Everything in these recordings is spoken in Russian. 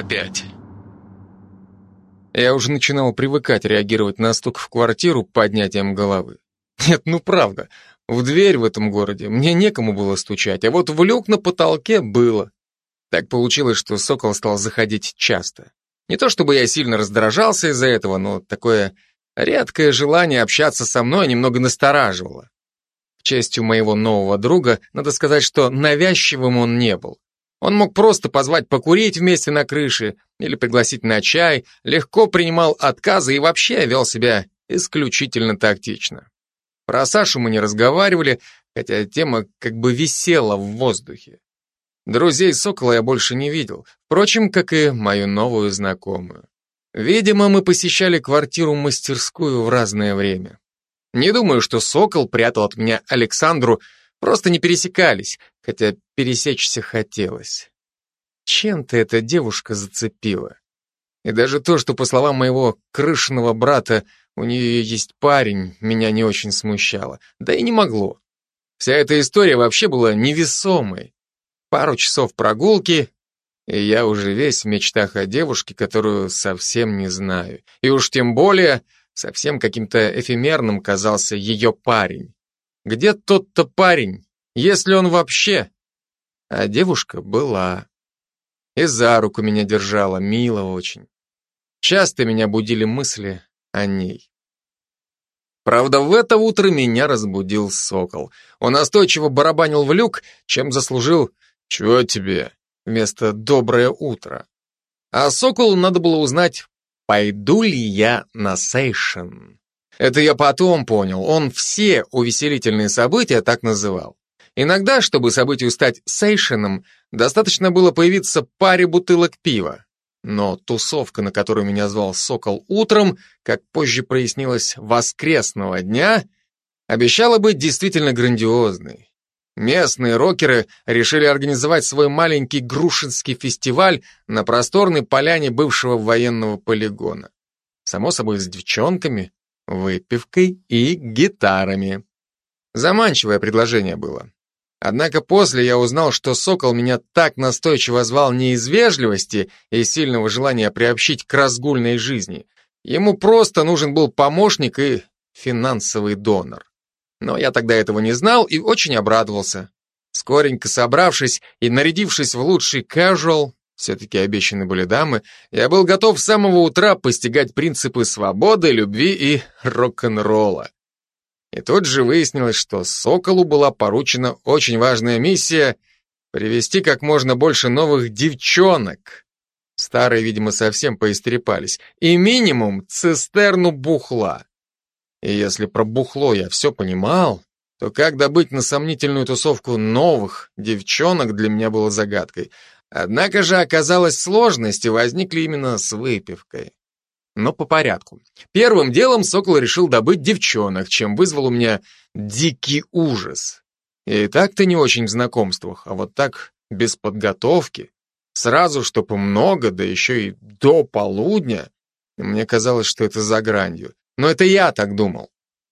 опять. Я уже начинал привыкать реагировать на стук в квартиру поднятием головы. Нет, ну правда, в дверь в этом городе мне некому было стучать, а вот в люк на потолке было. Так получилось, что сокол стал заходить часто. Не то чтобы я сильно раздражался из-за этого, но такое редкое желание общаться со мной немного настораживало. К честью моего нового друга, надо сказать, что навязчивым он не был. Он мог просто позвать покурить вместе на крыше или пригласить на чай, легко принимал отказы и вообще вел себя исключительно тактично. Про Сашу мы не разговаривали, хотя тема как бы висела в воздухе. Друзей Сокола я больше не видел, впрочем, как и мою новую знакомую. Видимо, мы посещали квартиру-мастерскую в разное время. Не думаю, что Сокол прятал от меня Александру, просто не пересекались, хотя пересечься хотелось. Чем-то эта девушка зацепила. И даже то, что, по словам моего крышного брата, у нее есть парень, меня не очень смущало. Да и не могло. Вся эта история вообще была невесомой. Пару часов прогулки, и я уже весь в мечтах о девушке, которую совсем не знаю. И уж тем более, совсем каким-то эфемерным казался ее парень. Где тот-то парень, если он вообще? А девушка была. И за руку меня держала, мило очень. Часто меня будили мысли о ней. Правда, в это утро меня разбудил сокол. Он настойчиво барабанил в люк, чем заслужил «Чего тебе?» вместо «доброе утро». А соколу надо было узнать, пойду ли я на сейшен. Это я потом понял, он все увеселительные события так называл. Иногда, чтобы событию стать сейшеном, достаточно было появиться паре бутылок пива. Но тусовка, на которую меня звал Сокол утром, как позже прояснилось, воскресного дня, обещала быть действительно грандиозной. Местные рокеры решили организовать свой маленький Грушинский фестиваль на просторной поляне бывшего военного полигона. Само собой, с девчонками, выпивкой и гитарами. Заманчивое предложение было. Однако после я узнал, что Сокол меня так настойчиво звал не из вежливости и сильного желания приобщить к разгульной жизни. Ему просто нужен был помощник и финансовый донор. Но я тогда этого не знал и очень обрадовался. Скоренько собравшись и нарядившись в лучший casual, все-таки обещаны были дамы, я был готов с самого утра постигать принципы свободы, любви и рок-н-ролла. И тут же выяснилось, что Соколу была поручена очень важная миссия привести как можно больше новых девчонок. Старые, видимо, совсем поистрепались. И минимум цистерну бухла. И если про бухло я все понимал, то как добыть на сомнительную тусовку новых девчонок для меня было загадкой. Однако же оказалось сложности возникли именно с выпивкой. Но по порядку. Первым делом Сокол решил добыть девчонок, чем вызвал у меня дикий ужас. И так-то не очень в знакомствах, а вот так, без подготовки, сразу, чтобы много, да еще и до полудня, мне казалось, что это за гранью. Но это я так думал.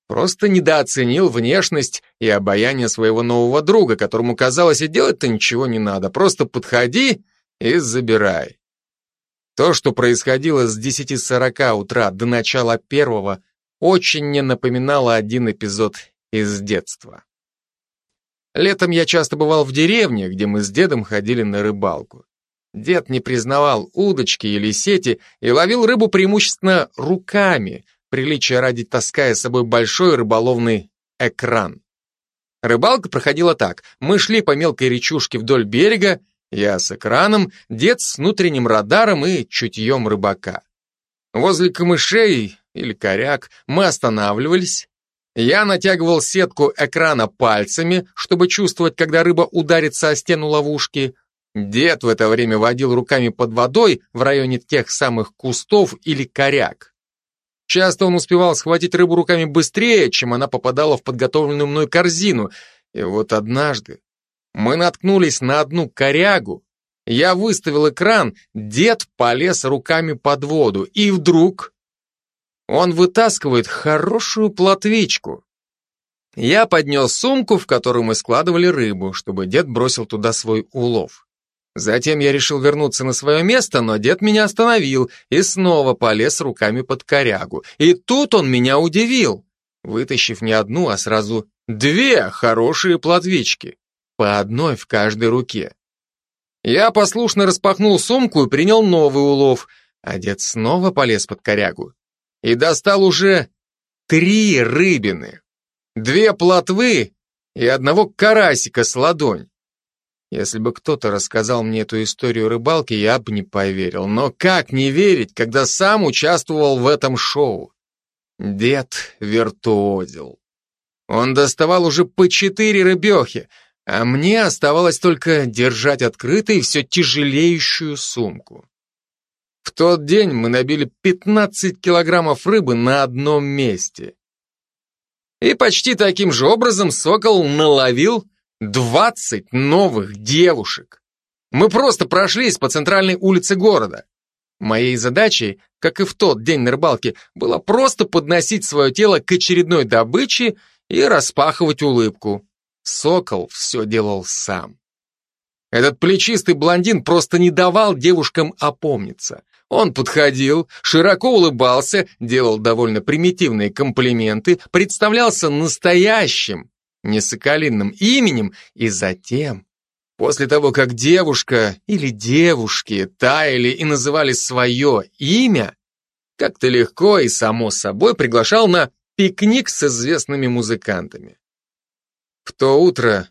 Просто недооценил внешность и обаяние своего нового друга, которому казалось, и делать-то ничего не надо. Просто подходи и забирай. То, что происходило с 10.40 утра до начала первого, очень не напоминало один эпизод из детства. Летом я часто бывал в деревне, где мы с дедом ходили на рыбалку. Дед не признавал удочки или сети и ловил рыбу преимущественно руками, приличия ради таская с собой большой рыболовный экран. Рыбалка проходила так. Мы шли по мелкой речушке вдоль берега, я с экраном, дед с внутренним радаром и чутьем рыбака. Возле камышей или коряк мы останавливались. Я натягивал сетку экрана пальцами, чтобы чувствовать, когда рыба ударится о стену ловушки. Дед в это время водил руками под водой в районе тех самых кустов или коряк. Часто он успевал схватить рыбу руками быстрее, чем она попадала в подготовленную мной корзину. И вот однажды мы наткнулись на одну корягу. Я выставил экран, дед полез руками под воду, и вдруг он вытаскивает хорошую плотвичку. Я поднес сумку, в которую мы складывали рыбу, чтобы дед бросил туда свой улов. Затем я решил вернуться на свое место, но дед меня остановил и снова полез руками под корягу. И тут он меня удивил, вытащив не одну, а сразу две хорошие плотвички, по одной в каждой руке. Я послушно распахнул сумку и принял новый улов, а дед снова полез под корягу и достал уже три рыбины, две плотвы и одного карасика с ладонь. Если бы кто-то рассказал мне эту историю рыбалки, я бы не поверил. Но как не верить, когда сам участвовал в этом шоу? Дед виртуозил. Он доставал уже по четыре рыбехи, а мне оставалось только держать открытой все тяжелеющую сумку. В тот день мы набили 15 килограммов рыбы на одном месте. И почти таким же образом Сокол наловил 20 новых девушек. Мы просто прошлись по центральной улице города. Моей задачей, как и в тот день на рыбалке, было просто подносить свое тело к очередной добыче и распахивать улыбку. Сокол все делал сам. Этот плечистый блондин просто не давал девушкам опомниться. Он подходил, широко улыбался, делал довольно примитивные комплименты, представлялся настоящим, не соколиным именем, и затем, после того, как девушка или девушки таяли и называли свое имя, как-то легко и само собой приглашал на пикник с известными музыкантами. В то утро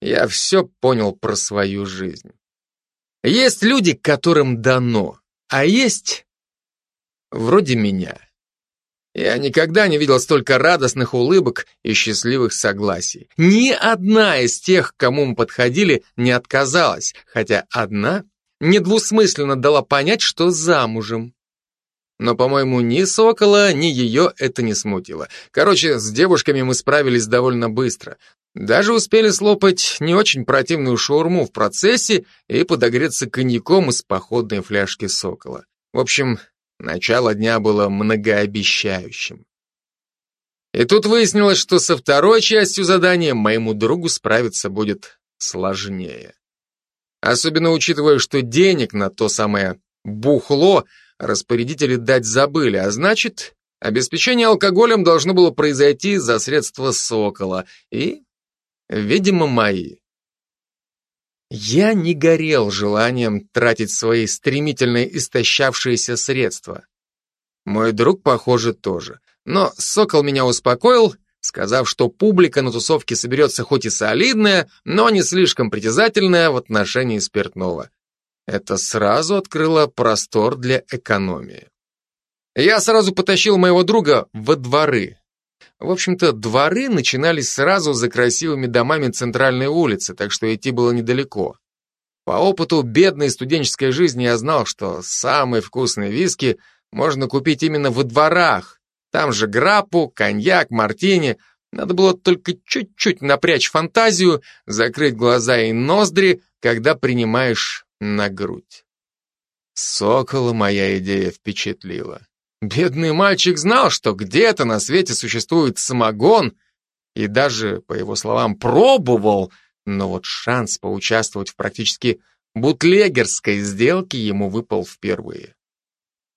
я все понял про свою жизнь. Есть люди, которым дано, а есть вроде меня. Я никогда не видел столько радостных улыбок и счастливых согласий. Ни одна из тех, к кому мы подходили, не отказалась, хотя одна недвусмысленно дала понять, что замужем. Но, по-моему, ни Сокола, ни ее это не смутило. Короче, с девушками мы справились довольно быстро. Даже успели слопать не очень противную шаурму в процессе и подогреться коньяком из походной фляжки Сокола. В общем, Начало дня было многообещающим. И тут выяснилось, что со второй частью задания моему другу справиться будет сложнее. Особенно учитывая, что денег на то самое бухло распорядители дать забыли, а значит, обеспечение алкоголем должно было произойти за средства Сокола и, видимо, мои. Я не горел желанием тратить свои стремительно истощавшиеся средства. Мой друг, похоже, тоже. Но Сокол меня успокоил, сказав, что публика на тусовке соберется хоть и солидная, но не слишком притязательная в отношении спиртного. Это сразу открыло простор для экономии. Я сразу потащил моего друга во дворы, в общем-то, дворы начинались сразу за красивыми домами центральной улицы, так что идти было недалеко. По опыту бедной студенческой жизни я знал, что самые вкусные виски можно купить именно во дворах. Там же граппу, коньяк, мартини. Надо было только чуть-чуть напрячь фантазию, закрыть глаза и ноздри, когда принимаешь на грудь. Сокола моя идея впечатлила. Бедный мальчик знал, что где-то на свете существует самогон, и даже, по его словам, пробовал, но вот шанс поучаствовать в практически бутлегерской сделке ему выпал впервые.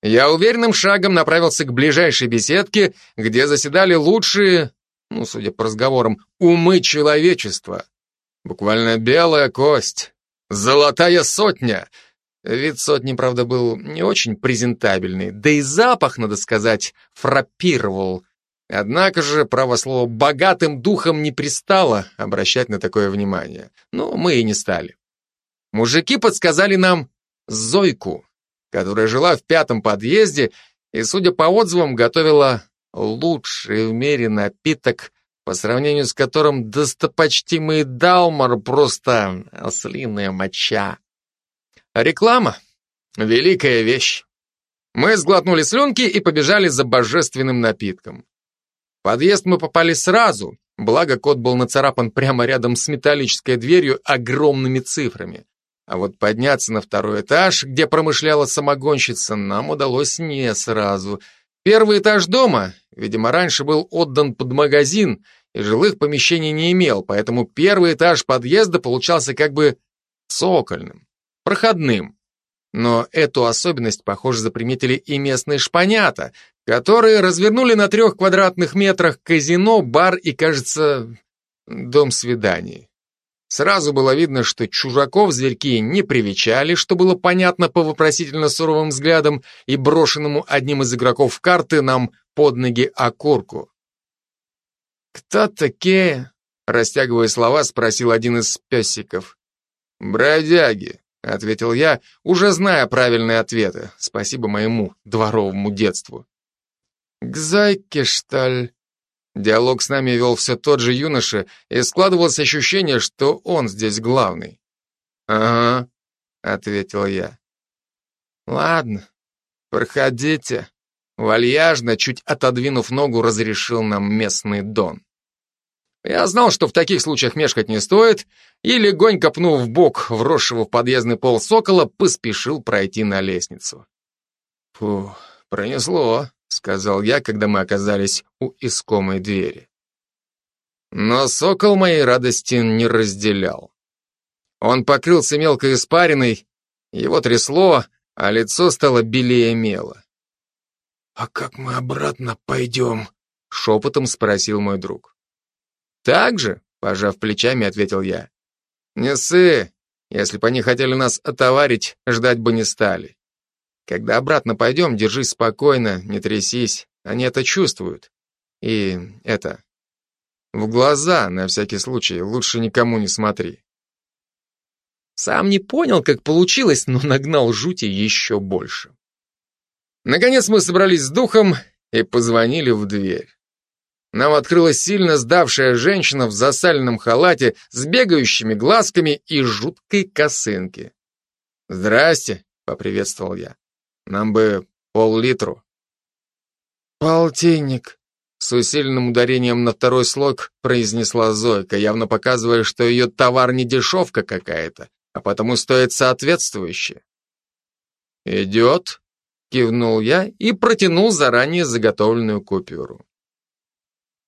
Я уверенным шагом направился к ближайшей беседке, где заседали лучшие, ну, судя по разговорам, умы человечества. Буквально белая кость, золотая сотня — Вид сотни, правда, был не очень презентабельный, да и запах, надо сказать, фраппировал. Однако же, право слово, богатым духом не пристало обращать на такое внимание. Но мы и не стали. Мужики подсказали нам Зойку, которая жила в пятом подъезде и, судя по отзывам, готовила лучший в мире напиток, по сравнению с которым достопочтимый Далмар просто ослиная моча. Реклама — великая вещь. Мы сглотнули слюнки и побежали за божественным напитком. В подъезд мы попали сразу, благо код был нацарапан прямо рядом с металлической дверью огромными цифрами. А вот подняться на второй этаж, где промышляла самогонщица, нам удалось не сразу. Первый этаж дома, видимо, раньше был отдан под магазин и жилых помещений не имел, поэтому первый этаж подъезда получался как бы цокольным. Проходным. Но эту особенность, похоже, заприметили и местные шпанята, которые развернули на трех квадратных метрах казино, бар и, кажется, дом свиданий. Сразу было видно, что чужаков зверьки не привечали, что было понятно по вопросительно суровым взглядам и брошенному одним из игроков карты нам под ноги окурку. «Кто такие?» — растягивая слова, спросил один из песиков. «Бродяги», — ответил я, уже зная правильные ответы, спасибо моему дворовому детству. «К зайке, ли?» Диалог с нами вел все тот же юноша, и складывалось ощущение, что он здесь главный. «Ага», — ответил я. «Ладно, проходите», — вальяжно, чуть отодвинув ногу, разрешил нам местный дон. Я знал, что в таких случаях мешкать не стоит, и, легонько пнув в бок вросшего в подъездный пол сокола, поспешил пройти на лестницу. Фу, пронесло сказал я, когда мы оказались у искомой двери. Но сокол моей радости не разделял. Он покрылся мелкой испариной, его трясло, а лицо стало белее мела. «А как мы обратно пойдем?» — шепотом спросил мой друг. «Так же?» — пожав плечами, ответил я. «Не ссы, если бы они хотели нас отоварить, ждать бы не стали. Когда обратно пойдем, держись спокойно, не трясись. Они это чувствуют. И это... В глаза, на всякий случай, лучше никому не смотри. Сам не понял, как получилось, но нагнал жути еще больше. Наконец мы собрались с духом и позвонили в дверь. Нам открылась сильно сдавшая женщина в засаленном халате с бегающими глазками и жуткой косынке. «Здрасте», — поприветствовал я. Нам бы пол-литру. Полтинник. С усиленным ударением на второй слог произнесла Зойка, явно показывая, что ее товар не дешевка какая-то, а потому стоит соответствующе. «Идет», — кивнул я и протянул заранее заготовленную купюру.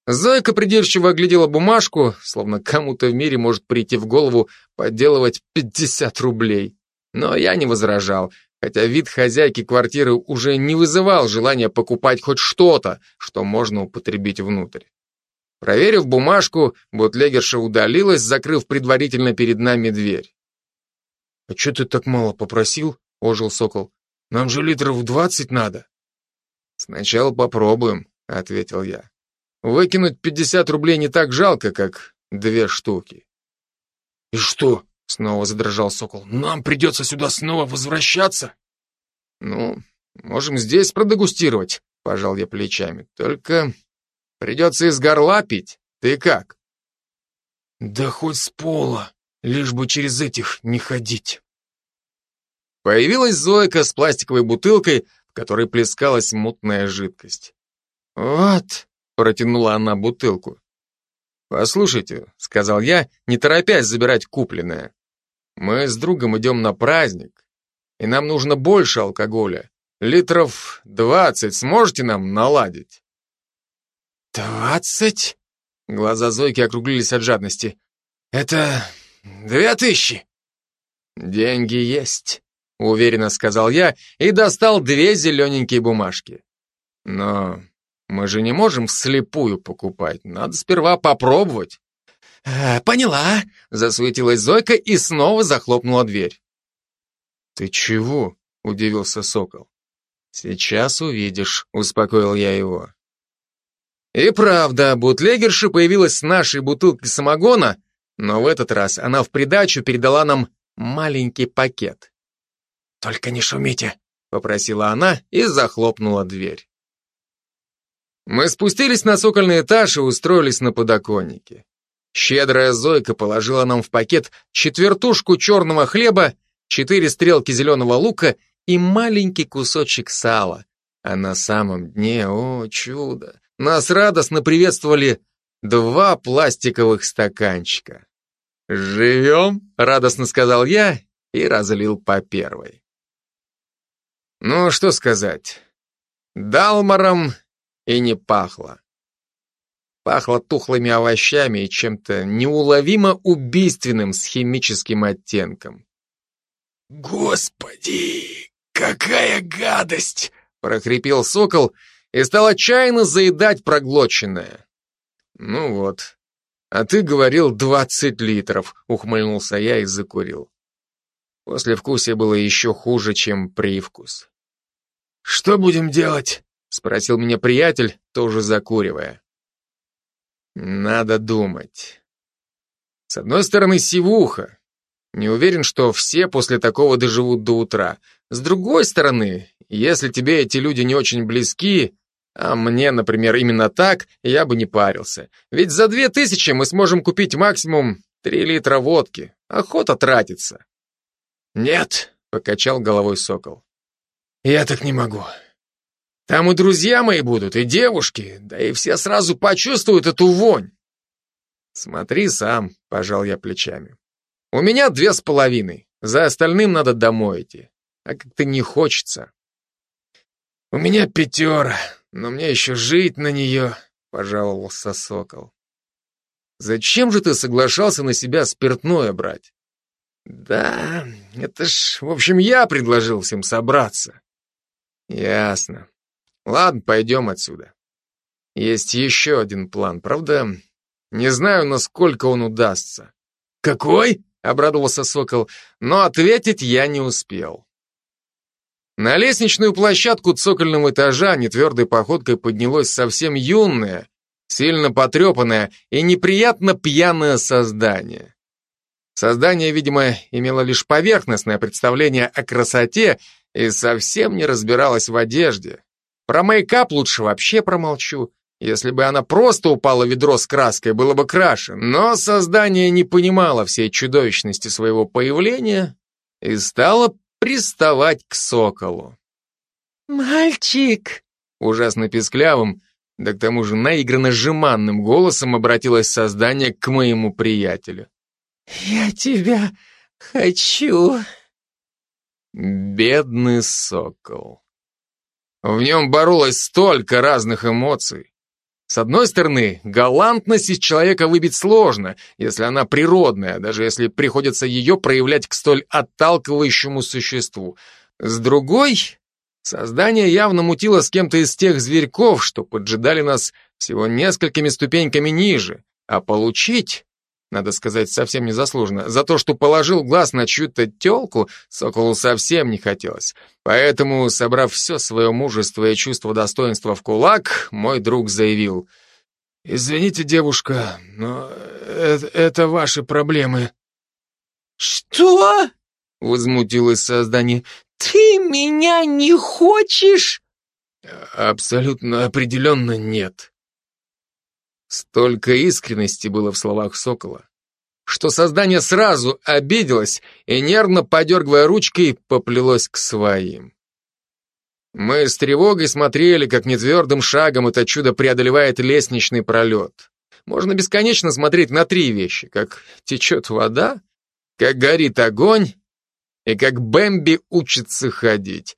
Зойка придирчиво оглядела бумажку, словно кому-то в мире может прийти в голову подделывать 50 рублей. Но я не возражал, хотя вид хозяйки квартиры уже не вызывал желания покупать хоть что-то, что можно употребить внутрь. Проверив бумажку, бутлегерша удалилась, закрыв предварительно перед нами дверь. «А что ты так мало попросил?» — ожил сокол. «Нам же литров двадцать надо». «Сначала попробуем», — ответил я. «Выкинуть пятьдесят рублей не так жалко, как две штуки». «И что, Снова задрожал сокол. «Нам придется сюда снова возвращаться?» «Ну, можем здесь продегустировать», — пожал я плечами. «Только придется из горла пить. Ты как?» «Да хоть с пола, лишь бы через этих не ходить». Появилась Зойка с пластиковой бутылкой, в которой плескалась мутная жидкость. «Вот», — протянула она бутылку. «Послушайте», — сказал я, не торопясь забирать купленное. «Мы с другом идем на праздник, и нам нужно больше алкоголя. Литров двадцать сможете нам наладить?» «Двадцать?» Глаза Зойки округлились от жадности. «Это две тысячи!» «Деньги есть», — уверенно сказал я и достал две зелененькие бумажки. «Но мы же не можем вслепую покупать, надо сперва попробовать. «Э, «Поняла», — засуетилась Зойка и снова захлопнула дверь. «Ты чего?» — удивился Сокол. «Сейчас увидишь», — успокоил я его. И правда, бутлегерша появилась с нашей бутылкой самогона, но в этот раз она в придачу передала нам маленький пакет. «Только не шумите», — попросила она и захлопнула дверь. Мы спустились на цокольный этаж и устроились на подоконнике. Щедрая Зойка положила нам в пакет четвертушку черного хлеба, четыре стрелки зеленого лука и маленький кусочек сала. А на самом дне, о чудо, нас радостно приветствовали два пластиковых стаканчика. «Живем», — радостно сказал я и разлил по первой. Ну, что сказать. Далмаром и не пахло. Пахло тухлыми овощами и чем-то неуловимо убийственным с химическим оттенком. «Господи, какая гадость!» — прохрипел сокол и стал отчаянно заедать проглоченное. «Ну вот, а ты говорил двадцать литров», — ухмыльнулся я и закурил. После вкуса было еще хуже, чем привкус. «Что будем делать?» — спросил меня приятель, тоже закуривая. «Надо думать. С одной стороны, сивуха. Не уверен, что все после такого доживут до утра. С другой стороны, если тебе эти люди не очень близки, а мне, например, именно так, я бы не парился. Ведь за две тысячи мы сможем купить максимум три литра водки. Охота тратится. Нет, покачал головой сокол. Я так не могу. Там и друзья мои будут, и девушки, да и все сразу почувствуют эту вонь. Смотри сам, пожал я плечами. У меня две с половиной, за остальным надо домой идти. А как-то не хочется. У меня пятера, но мне еще жить на нее, пожаловался сокол. Зачем же ты соглашался на себя спиртное брать? Да, это ж, в общем, я предложил всем собраться. Ясно. Ладно, пойдем отсюда. Есть еще один план, правда? Не знаю, насколько он удастся. Какой? Обрадовался Сокол, но ответить я не успел. На лестничную площадку цокольного этажа нетвердой походкой поднялось совсем юное, сильно потрепанное и неприятно пьяное создание. Создание, видимо, имело лишь поверхностное представление о красоте и совсем не разбиралось в одежде. Про мейкап лучше вообще промолчу. Если бы она просто упала в ведро с краской, было бы краше. Но создание не понимало всей чудовищности своего появления и стало приставать к соколу. «Мальчик!» Ужасно песклявым, да к тому же наигранно жеманным голосом обратилось создание к моему приятелю. «Я тебя хочу!» Бедный сокол. В нем боролось столько разных эмоций. С одной стороны, галантность из человека выбить сложно, если она природная, даже если приходится ее проявлять к столь отталкивающему существу. С другой, создание явно мутило с кем-то из тех зверьков, что поджидали нас всего несколькими ступеньками ниже, а получить надо сказать, совсем незаслуженно. За то, что положил глаз на чью-то телку, Соколу совсем не хотелось. Поэтому, собрав все свое мужество и чувство достоинства в кулак, мой друг заявил. «Извините, девушка, но это, это ваши проблемы». «Что?» — возмутилось создание. «Ты меня не хочешь?» «Абсолютно определенно нет», Столько искренности было в словах Сокола, что создание сразу обиделось и, нервно подергивая ручкой, поплелось к своим. Мы с тревогой смотрели, как нетвердым шагом это чудо преодолевает лестничный пролет. Можно бесконечно смотреть на три вещи, как течет вода, как горит огонь и как Бэмби учится ходить.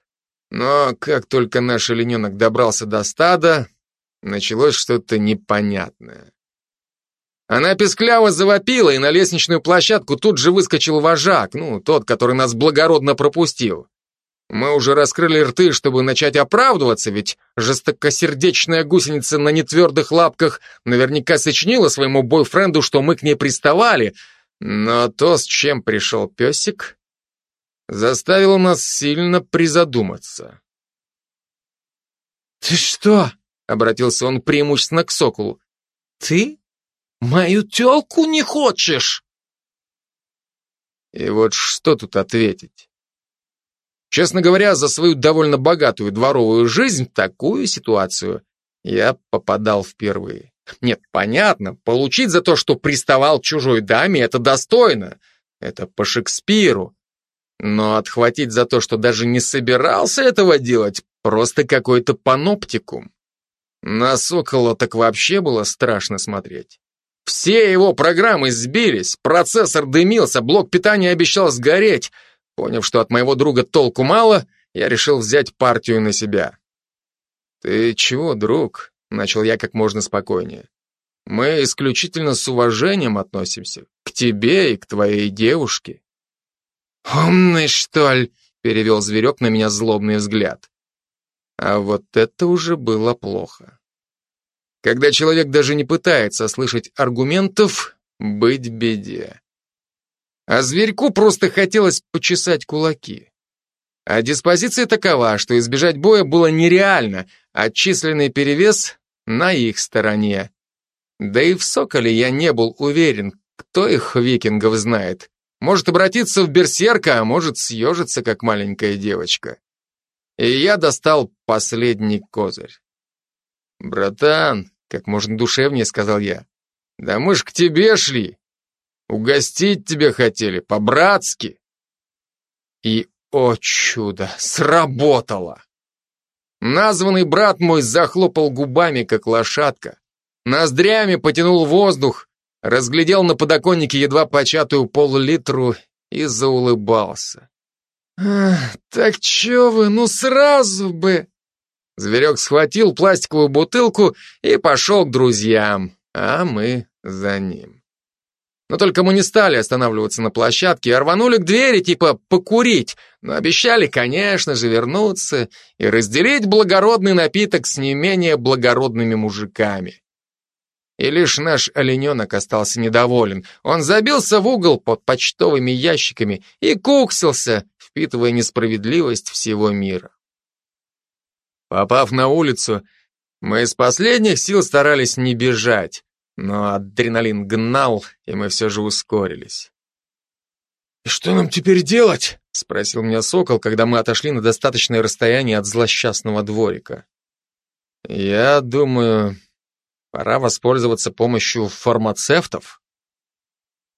Но как только наш олененок добрался до стада, началось что-то непонятное. Она пескляво завопила, и на лестничную площадку тут же выскочил вожак, ну, тот, который нас благородно пропустил. Мы уже раскрыли рты, чтобы начать оправдываться, ведь жестокосердечная гусеница на нетвердых лапках наверняка сочинила своему бойфренду, что мы к ней приставали, но то, с чем пришел песик, заставило нас сильно призадуматься. «Ты что?» Обратился он преимущественно к соколу. Ты мою телку не хочешь? И вот что тут ответить? Честно говоря, за свою довольно богатую дворовую жизнь такую ситуацию я попадал впервые. Нет, понятно, получить за то, что приставал к чужой даме, это достойно. Это по Шекспиру. Но отхватить за то, что даже не собирался этого делать, просто какой-то паноптикум. На Сокола так вообще было страшно смотреть. Все его программы сбились, процессор дымился, блок питания обещал сгореть. Поняв, что от моего друга толку мало, я решил взять партию на себя. «Ты чего, друг?» — начал я как можно спокойнее. «Мы исключительно с уважением относимся к тебе и к твоей девушке». «Умный, что ли?» — перевел зверек на меня злобный взгляд. А вот это уже было плохо. Когда человек даже не пытается слышать аргументов, быть беде. А зверьку просто хотелось почесать кулаки. А диспозиция такова, что избежать боя было нереально, а численный перевес на их стороне. Да и в Соколе я не был уверен, кто их викингов знает. Может обратиться в берсерка, а может съежиться, как маленькая девочка. И я достал последний козырь. «Братан», — как можно душевнее сказал я, — «да мы ж к тебе шли. Угостить тебя хотели, по-братски». И, о чудо, сработало! Названный брат мой захлопал губами, как лошадка, ноздрями потянул воздух, разглядел на подоконнике едва початую пол-литру и заулыбался. «Так чё вы, ну сразу бы!» Зверек схватил пластиковую бутылку и пошел к друзьям, а мы за ним. Но только мы не стали останавливаться на площадке, а рванули к двери, типа покурить, но обещали, конечно же, вернуться и разделить благородный напиток с не менее благородными мужиками. И лишь наш олененок остался недоволен. Он забился в угол под почтовыми ящиками и куксился, впитывая несправедливость всего мира. Попав на улицу, мы из последних сил старались не бежать, но адреналин гнал, и мы все же ускорились. «И что нам теперь делать?» — спросил меня Сокол, когда мы отошли на достаточное расстояние от злосчастного дворика. «Я думаю, пора воспользоваться помощью фармацевтов».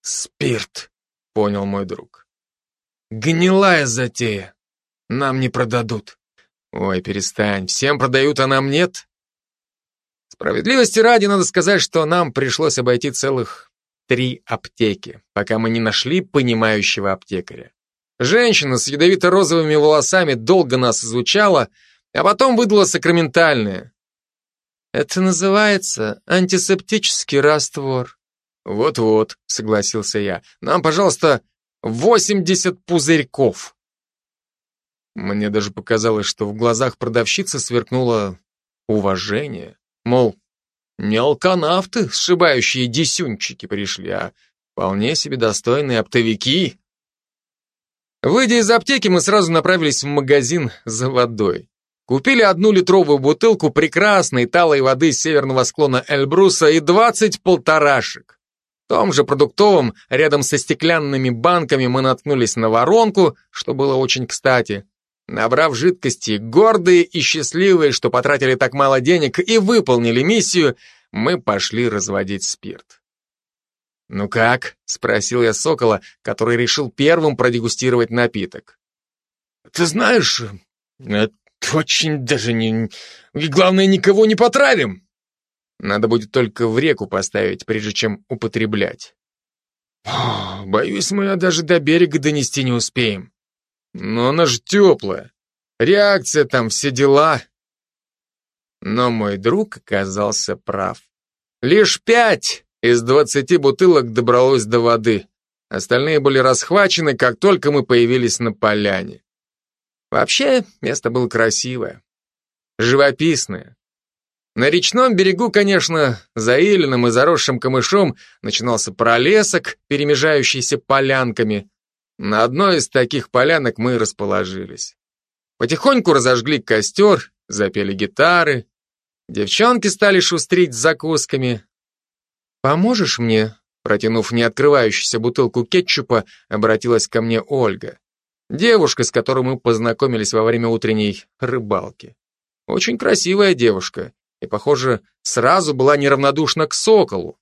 «Спирт», — понял мой друг. «Гнилая затея. Нам не продадут». «Ой, перестань, всем продают, а нам нет?» Справедливости ради надо сказать, что нам пришлось обойти целых три аптеки, пока мы не нашли понимающего аптекаря. Женщина с ядовито-розовыми волосами долго нас изучала, а потом выдала сакраментальное. Это называется антисептический раствор. Вот-вот, согласился я. Нам, пожалуйста, 80 пузырьков. Мне даже показалось, что в глазах продавщицы сверкнуло уважение. Мол, не алканавты, сшибающие десюнчики пришли, а вполне себе достойные оптовики. Выйдя из аптеки, мы сразу направились в магазин за водой. Купили одну литровую бутылку прекрасной талой воды с северного склона Эльбруса и 20 полторашек. В том же продуктовом, рядом со стеклянными банками, мы наткнулись на воронку, что было очень кстати. Набрав жидкости, гордые и счастливые, что потратили так мало денег и выполнили миссию, мы пошли разводить спирт. «Ну как?» — спросил я Сокола, который решил первым продегустировать напиток. «Ты знаешь, это очень даже не... И главное, никого не потравим!» Надо будет только в реку поставить, прежде чем употреблять. «Боюсь, мы даже до берега донести не успеем». Но она же теплая. Реакция там, все дела. Но мой друг оказался прав. Лишь пять из двадцати бутылок добралось до воды. Остальные были расхвачены, как только мы появились на поляне. Вообще, место было красивое. Живописное. На речном берегу, конечно, заиленным и заросшим камышом начинался пролесок, перемежающийся полянками, на одной из таких полянок мы расположились. Потихоньку разожгли костер, запели гитары. Девчонки стали шустрить с закусками. «Поможешь мне?» Протянув неоткрывающуюся бутылку кетчупа, обратилась ко мне Ольга. Девушка, с которой мы познакомились во время утренней рыбалки. Очень красивая девушка и, похоже, сразу была неравнодушна к соколу.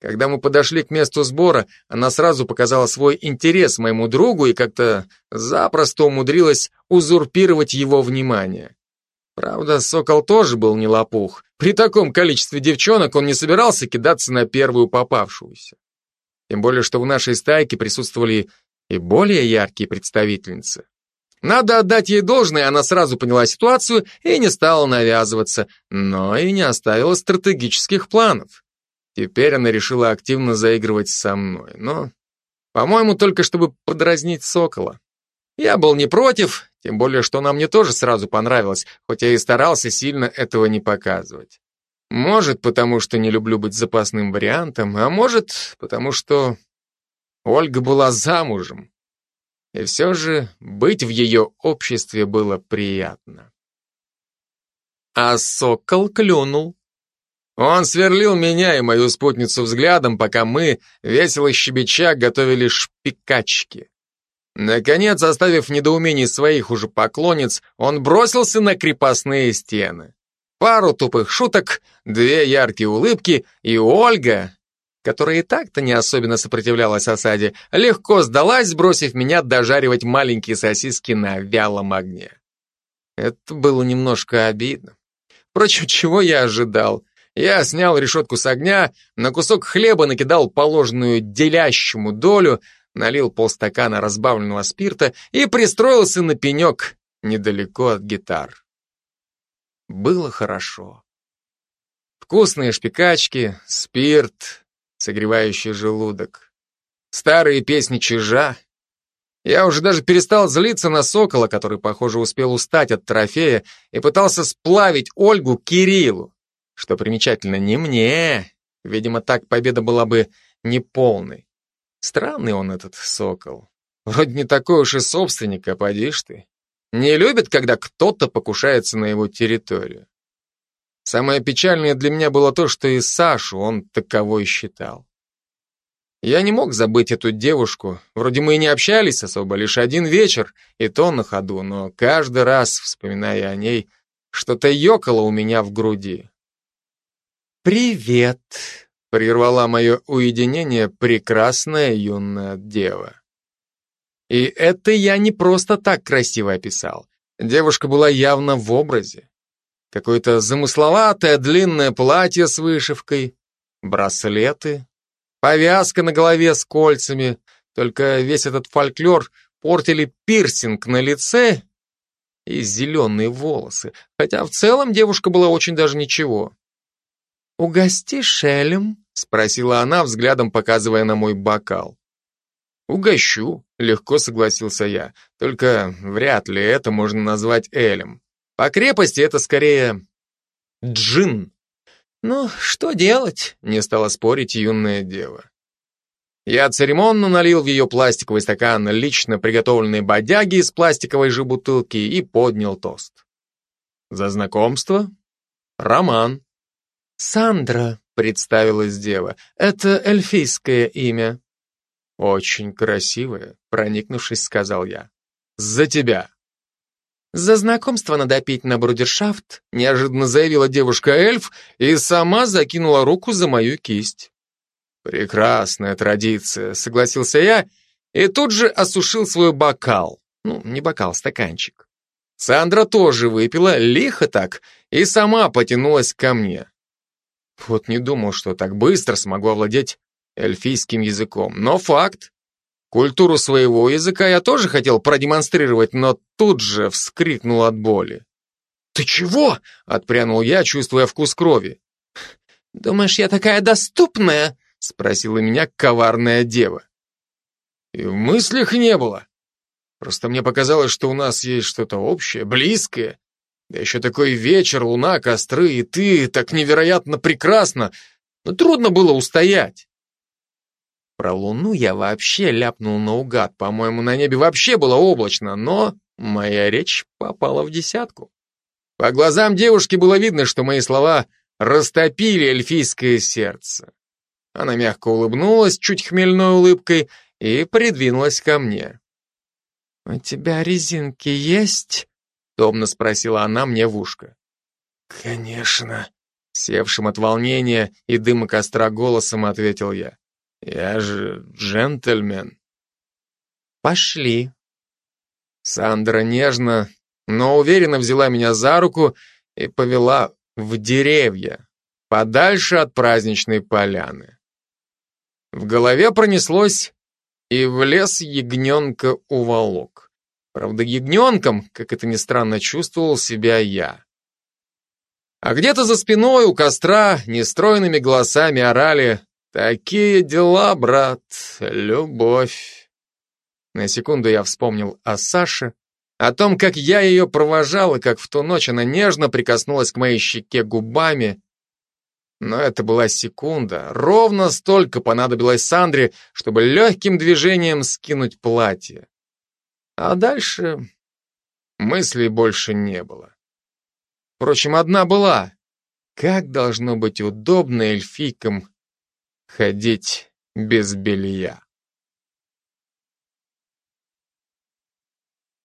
Когда мы подошли к месту сбора, она сразу показала свой интерес моему другу и как-то запросто умудрилась узурпировать его внимание. Правда, Сокол тоже был не лопух. При таком количестве девчонок он не собирался кидаться на первую попавшуюся. Тем более, что в нашей стайке присутствовали и более яркие представительницы. Надо отдать ей должное, она сразу поняла ситуацию и не стала навязываться, но и не оставила стратегических планов. Теперь она решила активно заигрывать со мной, но По-моему, только чтобы подразнить сокола. Я был не против, тем более, что она мне тоже сразу понравилась, хоть я и старался сильно этого не показывать. Может, потому что не люблю быть запасным вариантом, а может, потому что Ольга была замужем. И все же быть в ее обществе было приятно. А сокол клюнул. Он сверлил меня и мою спутницу взглядом, пока мы, весело щебеча, готовили шпикачки. Наконец, оставив в недоумении своих уже поклонниц, он бросился на крепостные стены. Пару тупых шуток, две яркие улыбки, и Ольга, которая и так-то не особенно сопротивлялась осаде, легко сдалась, бросив меня дожаривать маленькие сосиски на вялом огне. Это было немножко обидно. Впрочем, чего я ожидал? Я снял решетку с огня, на кусок хлеба накидал положенную делящему долю, налил полстакана разбавленного спирта и пристроился на пенек недалеко от гитар. Было хорошо. Вкусные шпикачки, спирт, согревающий желудок. Старые песни чижа. Я уже даже перестал злиться на сокола, который, похоже, успел устать от трофея и пытался сплавить Ольгу Кириллу. Что примечательно, не мне. Видимо, так победа была бы неполной. Странный он этот сокол. Вроде не такой уж и собственник, а поди ты. Не любит, когда кто-то покушается на его территорию. Самое печальное для меня было то, что и Сашу он таковой считал. Я не мог забыть эту девушку. Вроде мы и не общались особо, лишь один вечер, и то на ходу, но каждый раз, вспоминая о ней, что-то ёкало у меня в груди. «Привет!» Прервала мое уединение прекрасная юная дева. И это я не просто так красиво описал. Девушка была явно в образе. Какое-то замысловатое длинное платье с вышивкой, браслеты, повязка на голове с кольцами, только весь этот фольклор портили пирсинг на лице и зеленые волосы, хотя в целом девушка была очень даже ничего. «Угостишь Элем?» — спросила она, взглядом показывая на мой бокал. «Угощу», — легко согласился я. «Только вряд ли это можно назвать Элем. По крепости это скорее джин». «Ну, что делать?» — не стала спорить юная дева. Я церемонно налил в ее пластиковый стакан лично приготовленные бодяги из пластиковой же бутылки и поднял тост. За знакомство? Роман. «Сандра», — представилась дева, — «это эльфийское имя». «Очень красивое», — проникнувшись, сказал я. «За тебя». «За знакомство надо пить на брудершафт», — неожиданно заявила девушка-эльф и сама закинула руку за мою кисть. «Прекрасная традиция», — согласился я и тут же осушил свой бокал. Ну, не бокал, стаканчик. Сандра тоже выпила, лихо так, и сама потянулась ко мне. Вот не думал, что так быстро смогу овладеть эльфийским языком. Но факт. Культуру своего языка я тоже хотел продемонстрировать, но тут же вскрикнул от боли. «Ты чего?» — отпрянул я, чувствуя вкус крови. «Думаешь, я такая доступная?» — спросила меня коварная дева. И в мыслях не было. Просто мне показалось, что у нас есть что-то общее, близкое, да еще такой вечер, луна, костры, и ты так невероятно прекрасно. Но трудно было устоять. Про луну я вообще ляпнул наугад. По-моему, на небе вообще было облачно, но моя речь попала в десятку. По глазам девушки было видно, что мои слова растопили эльфийское сердце. Она мягко улыбнулась, чуть хмельной улыбкой, и придвинулась ко мне. «У тебя резинки есть?» Томно спросила она мне в ушко. «Конечно», — севшим от волнения и дыма костра голосом ответил я. «Я же джентльмен». «Пошли». Сандра нежно, но уверенно взяла меня за руку и повела в деревья, подальше от праздничной поляны. В голове пронеслось и в лес ягненка уволок. Правда, ягненком, как это ни странно, чувствовал себя я. А где-то за спиной у костра нестройными голосами орали Такие дела, брат, любовь. На секунду я вспомнил о Саше, о том, как я ее провожал, и как в ту ночь она нежно прикоснулась к моей щеке губами. Но это была секунда. Ровно столько понадобилось Сандре, чтобы легким движением скинуть платье. А дальше мыслей больше не было. Впрочем, одна была. Как должно быть удобно эльфийкам ходить без белья.